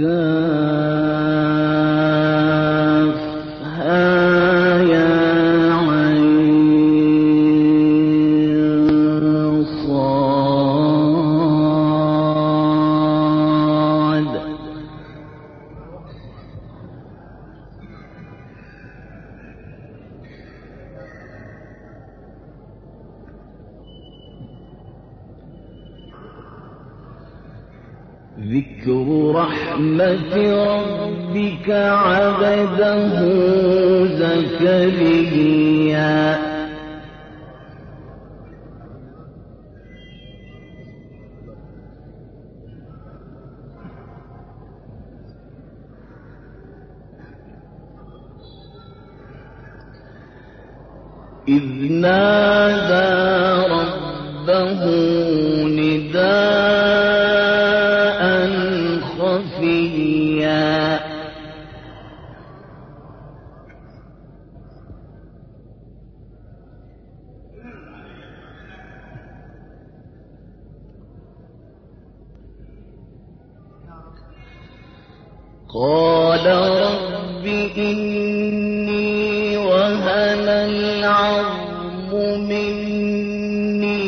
الْكَافِرِينَ قال رب إني وهن العظم مني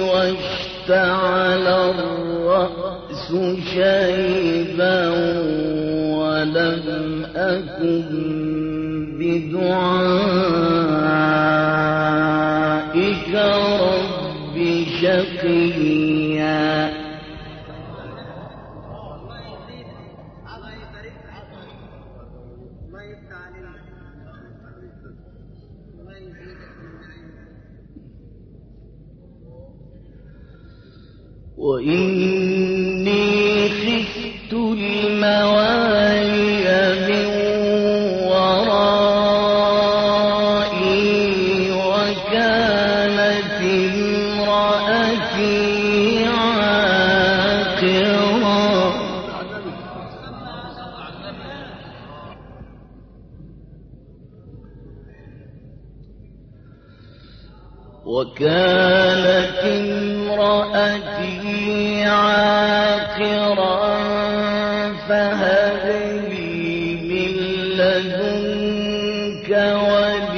واشتعل الرأس شيبا ولم أكن بدعائي إن لدنك ولي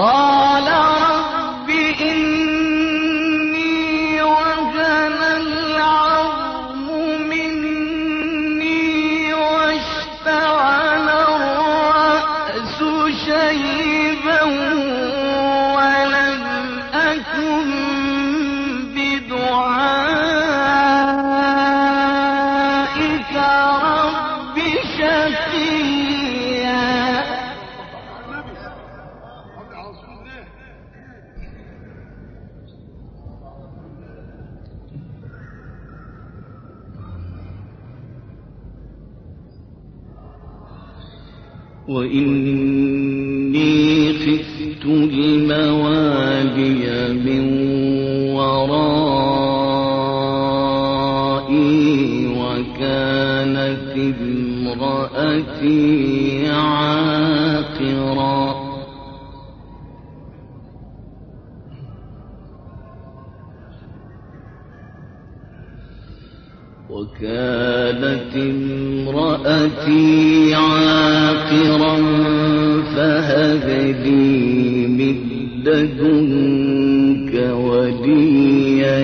Oh! لدنك وليا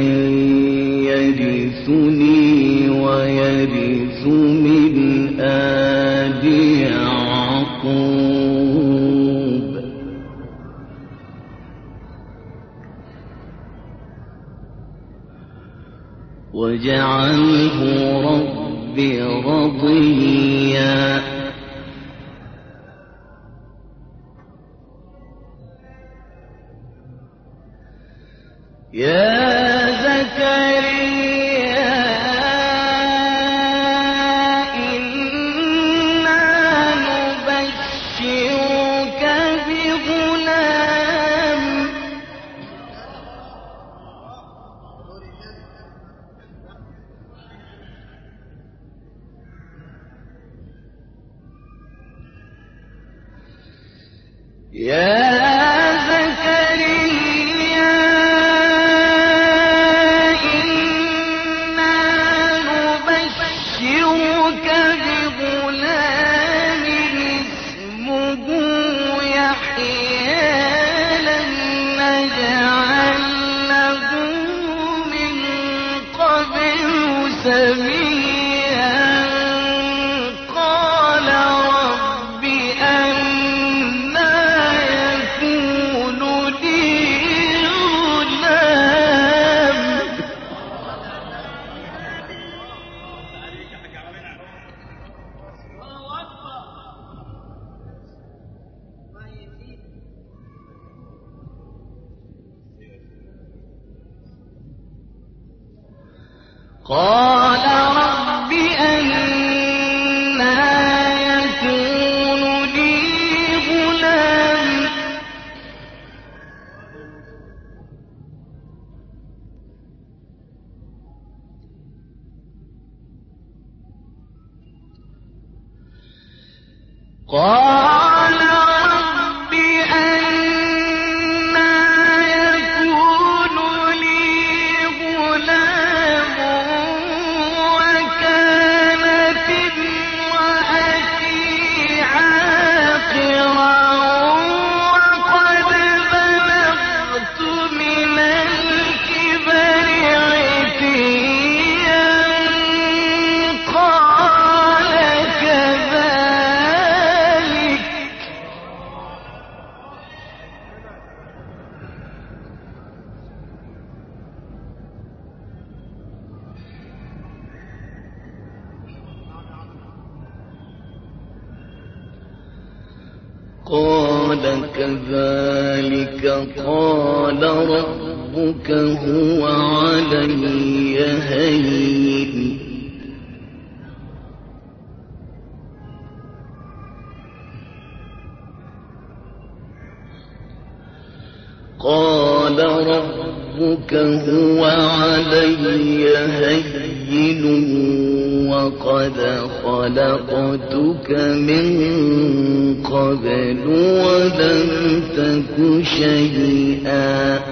يرثني ويرث من آل يعقوب. واجعله رب رضيا. يا قال دعوتك من قبل ولم تك شيئا.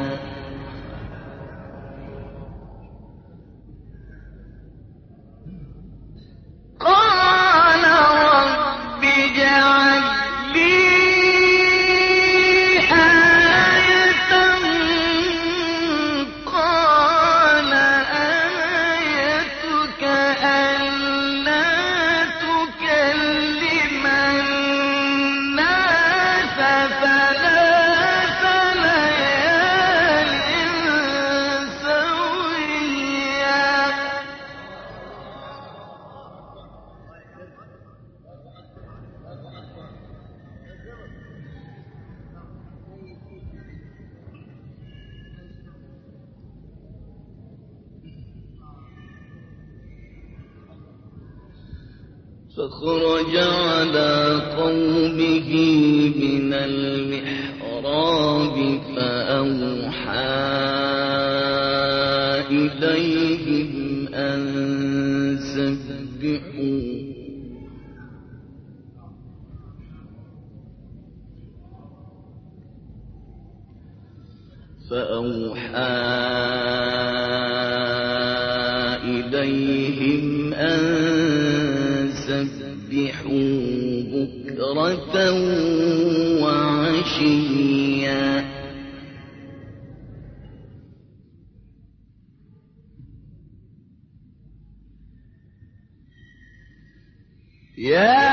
يا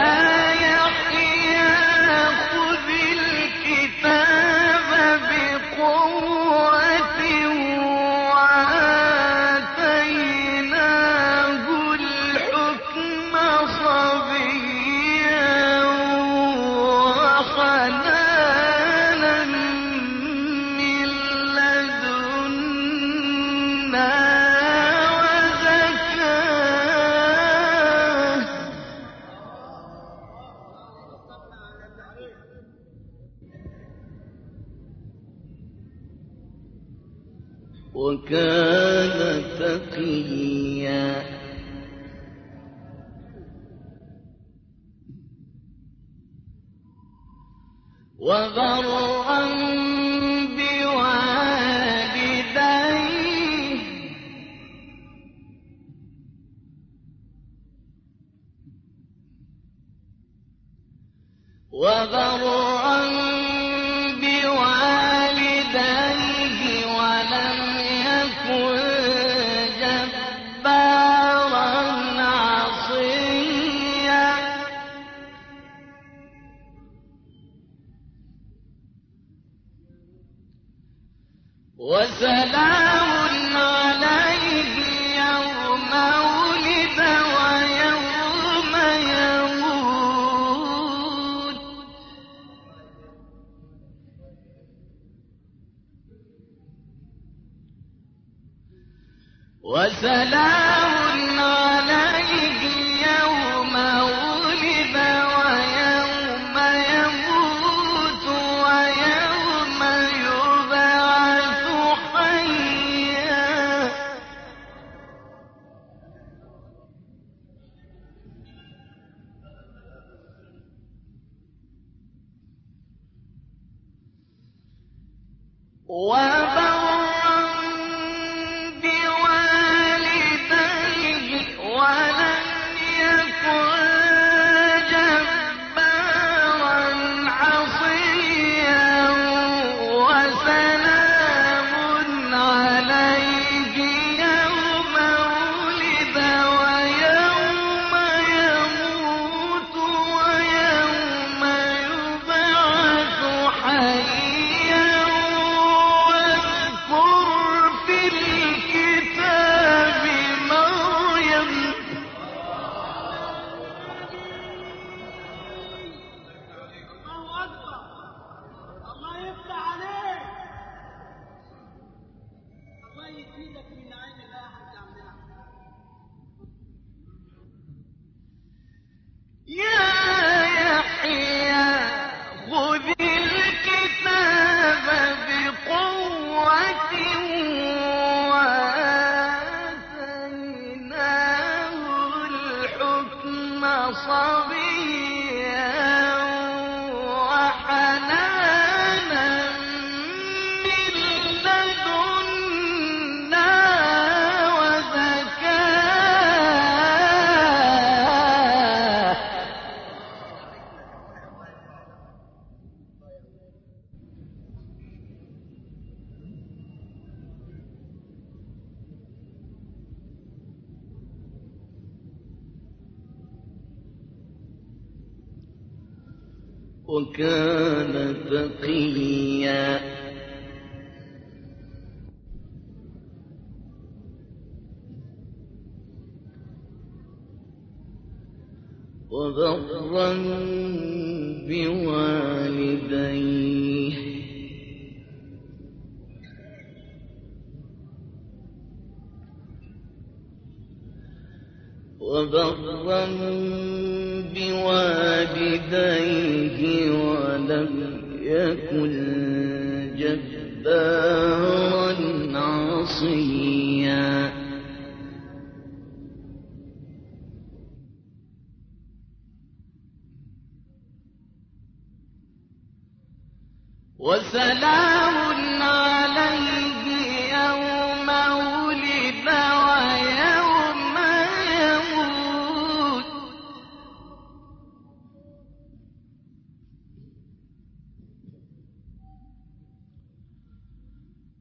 وسلام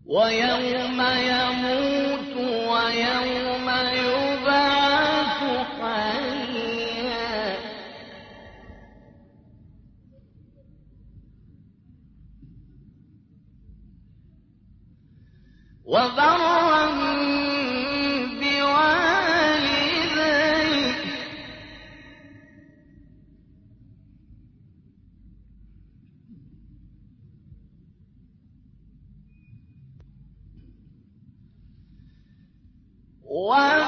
وَيَوْمَ يَمُوتُ وَيَوْمَ يُبْعَثُ حَيًّا. وَبَرَّ 好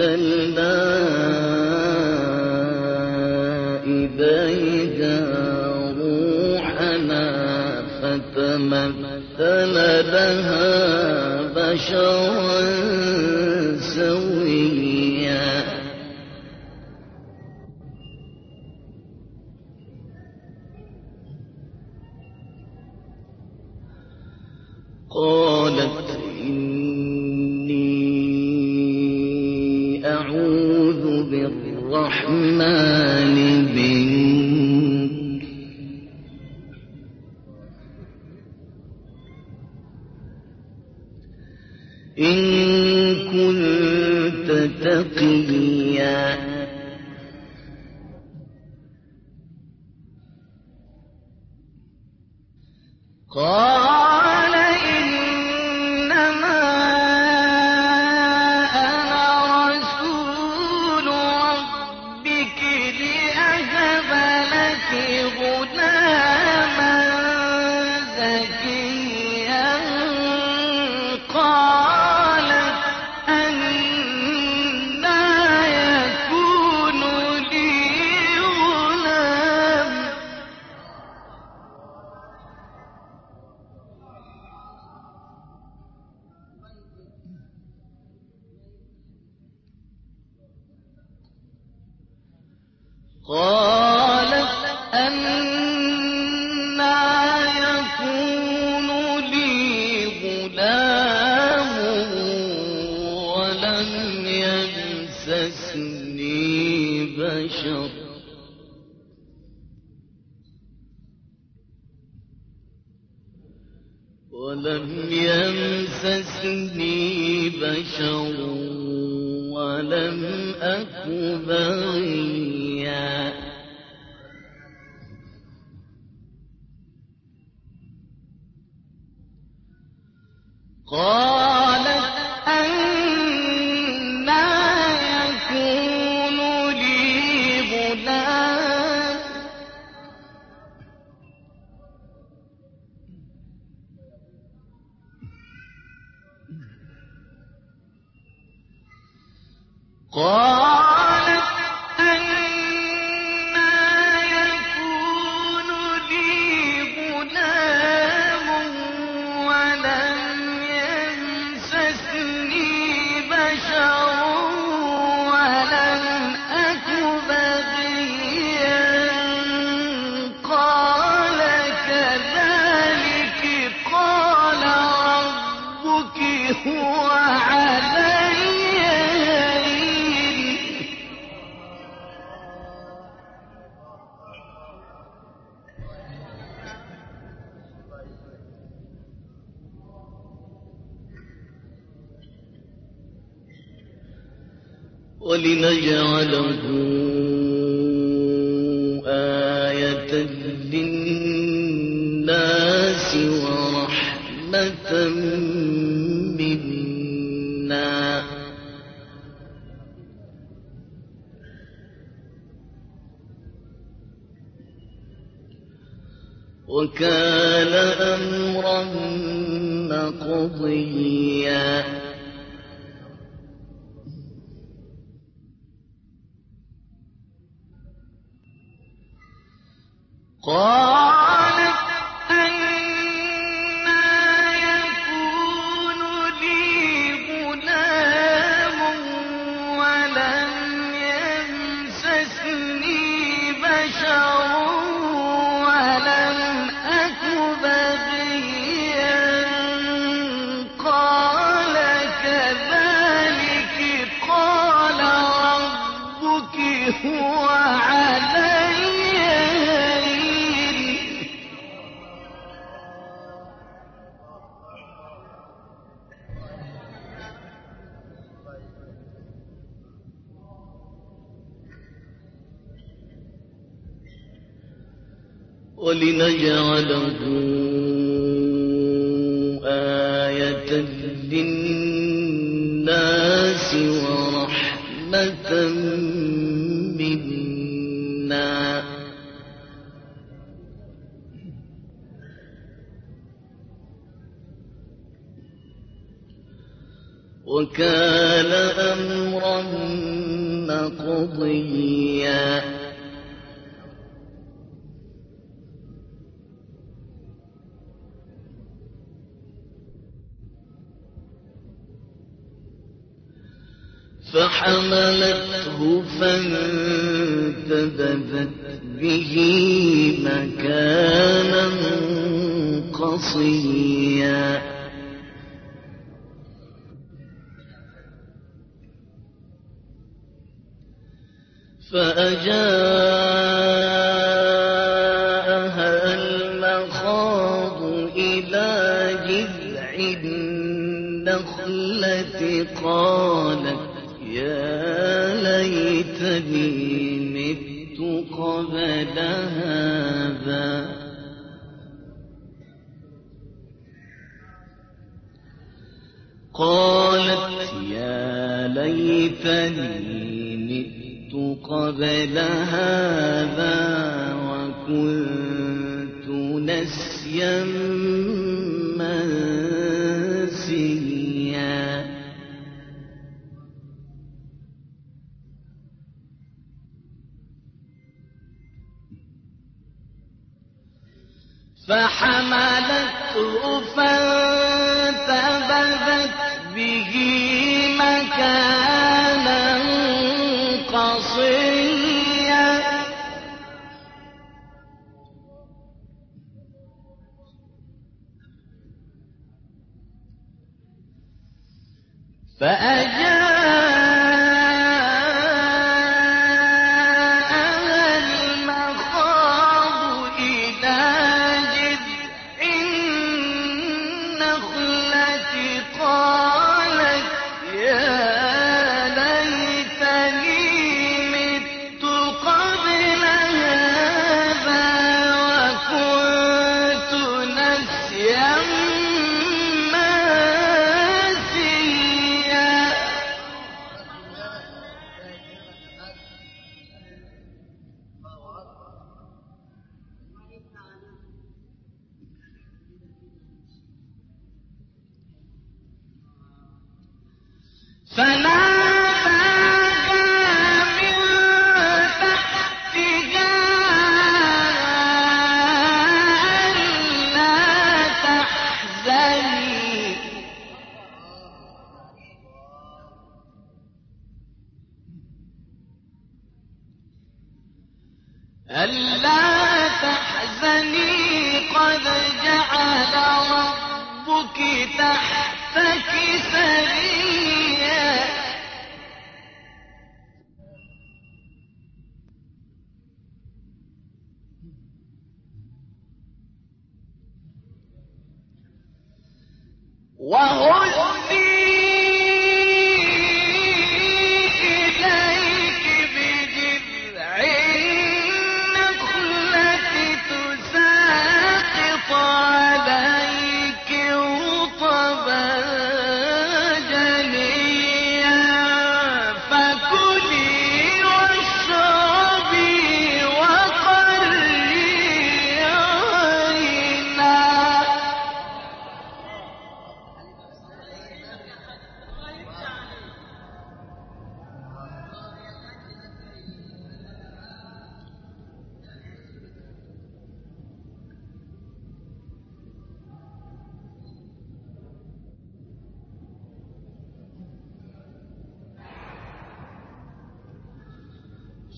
أَرْسَلْنَا إِلَيْهَا رُوحَنَا فَتَمَثَّلَ لَهَا بَشَرًا سَوِيًّا. ولنجعله آية للناس ورحمة منا. وكان أمرا مقضيا به مكانا قصيا. فأجاءها المخاض إلى جذع النخلة قالت يا ليتني قبل هذا. قالت يا ليتني مت قبل هذا وكنت نسيا فحملته فانتبذت به مكانا قصيا. فأجاءها فلا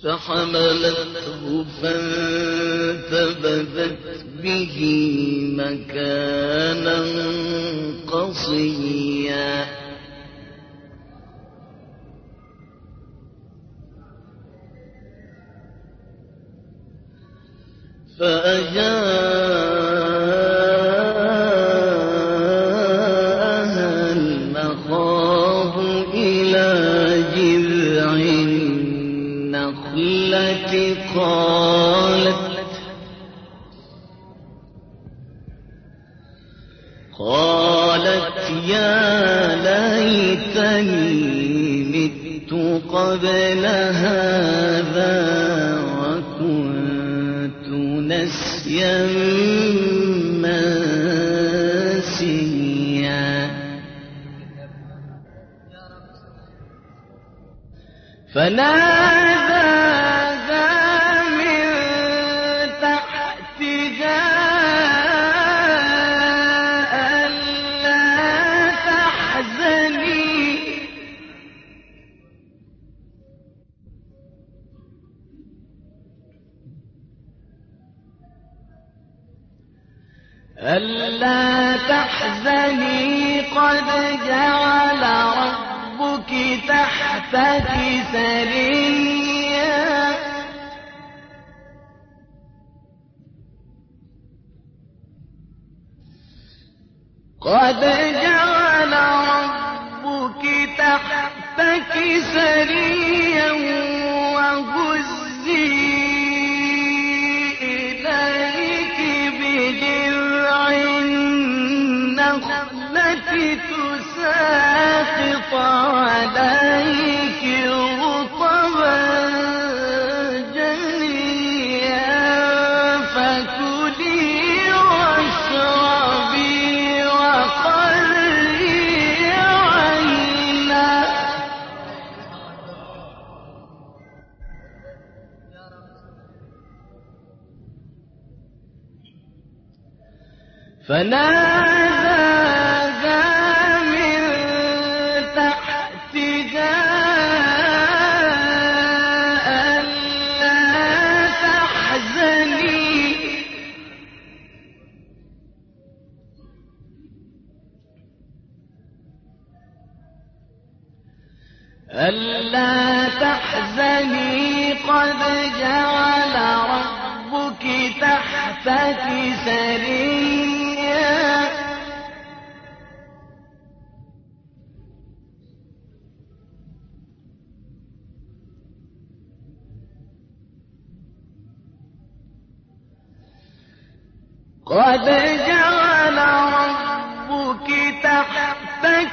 فحملته فانتبذت به مكانا قصيا. فأجاءها قد جعل ربك تحتك سريا وهزي إليك بجذع النخلة تساقط عليك فناداها من تحتها ألا تحزني. ألا تحزني قد جعل ربك تحتك سريا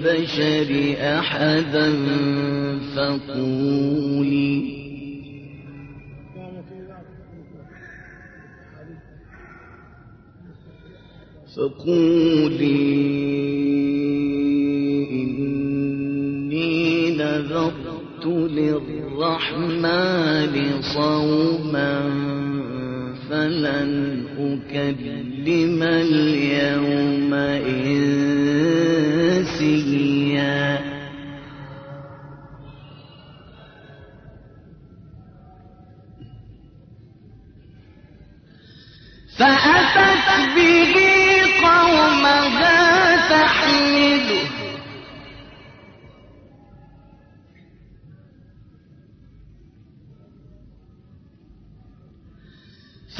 للبشر أحدا فقولي. فقولي إني نذرت للرحمن صوما فلن أكلم اليوم إيه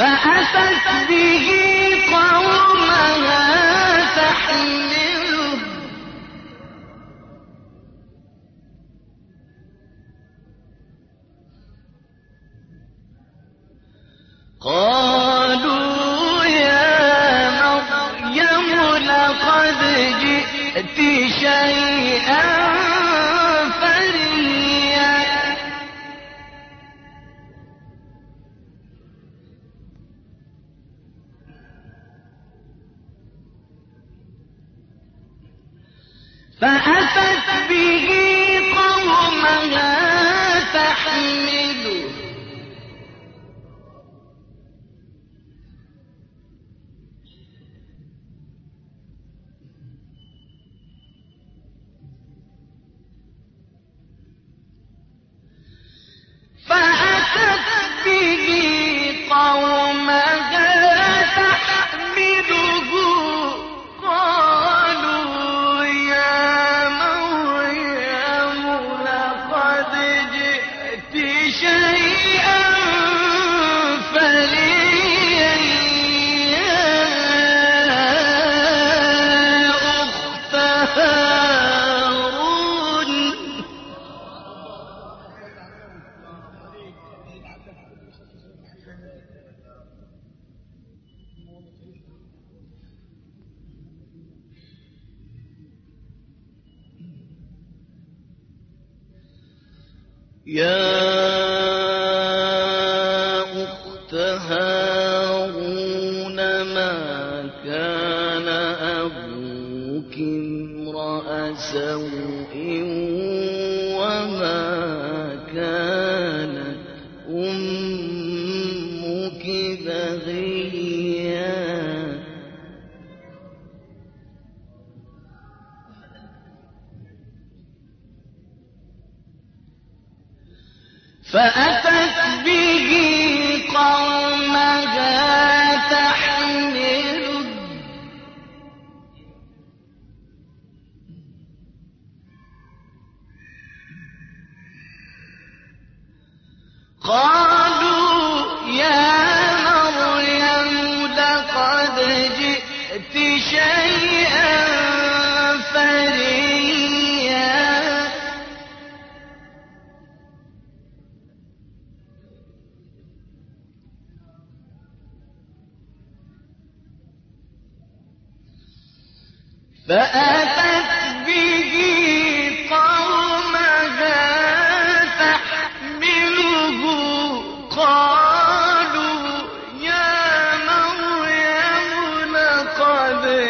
فأتت به يا عَذَابٍ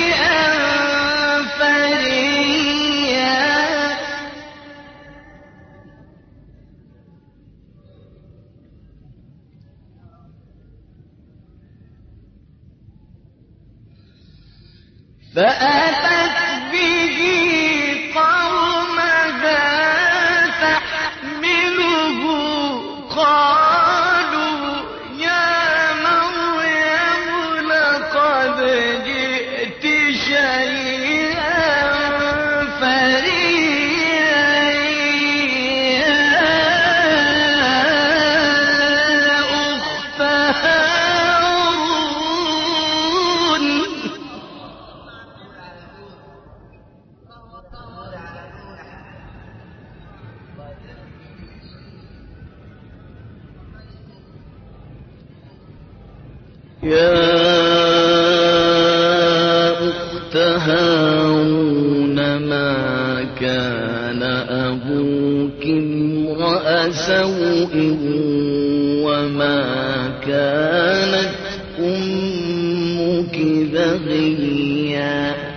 أمك بغيا.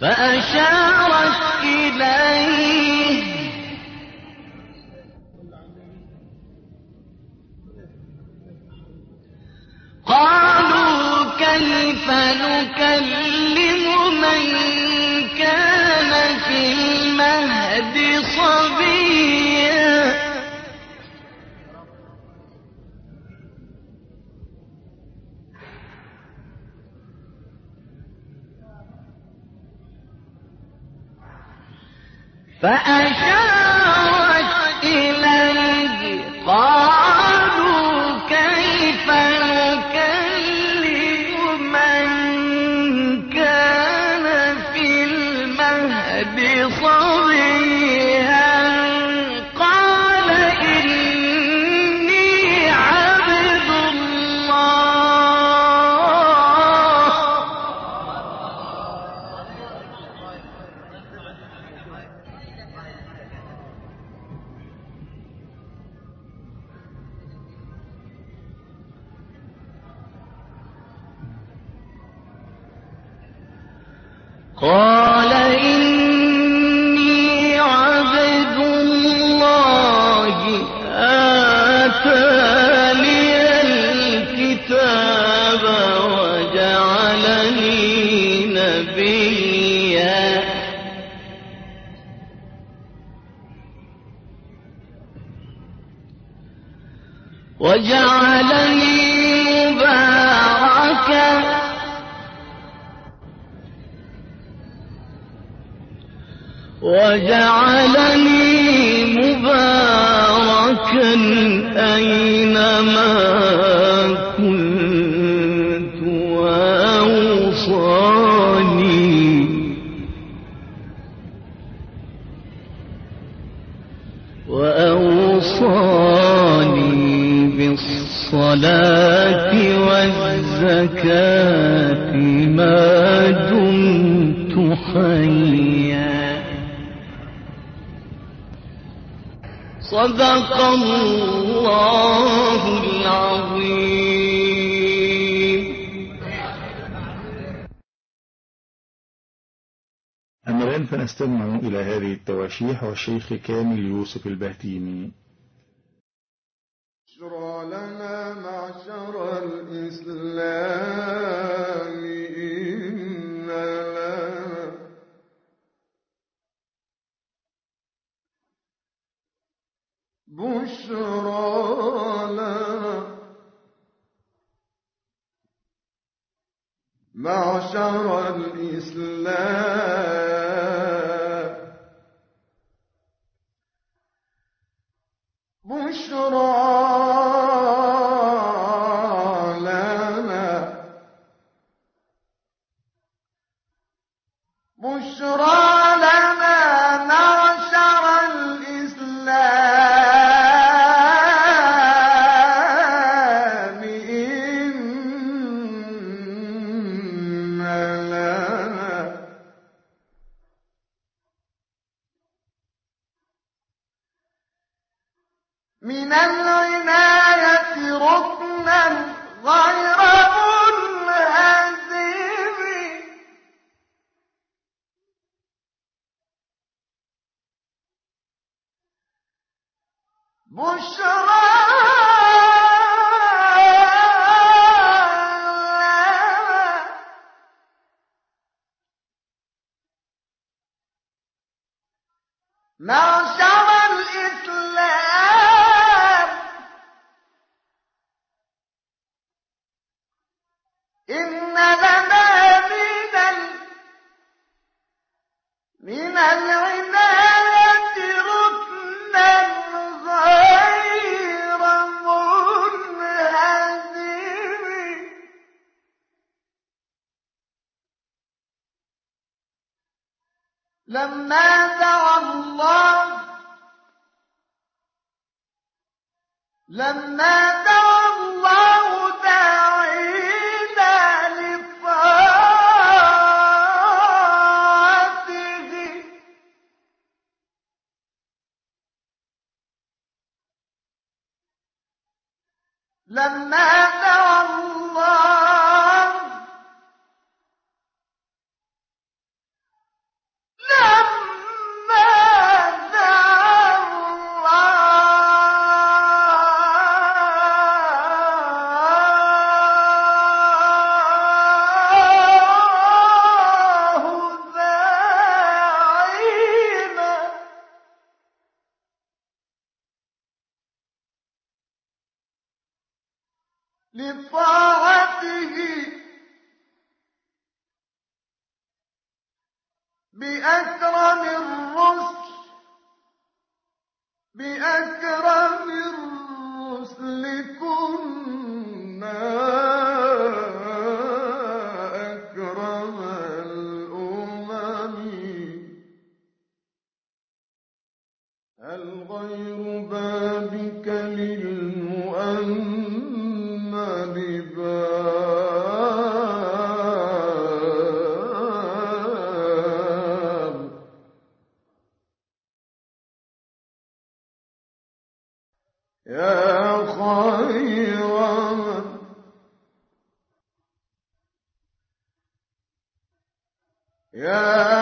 فأي ขอ وجعلني مباركا أينما كنت وأوصاني. وأوصاني بالصلاة والزكاة ما دمت حيا صدق الله العظيم. أما الآن فنستمع إلى هذه التواشيح والشيخ كامل يوسف البهتيمي. بشرى لنا معشر الإسلام. بشرى لما ترى الله لما ترى الله داعينا لطاعته. لما ترى يَا خَيْرَ مَن يَأْتِي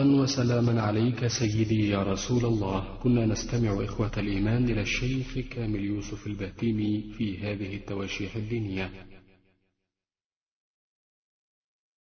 وسلاما عليك سيدي يا رسول الله. كنا نستمع إخوة الإيمان إلى الشيخ كامل يوسف البهتيمي في هذه التواشيح الدينية.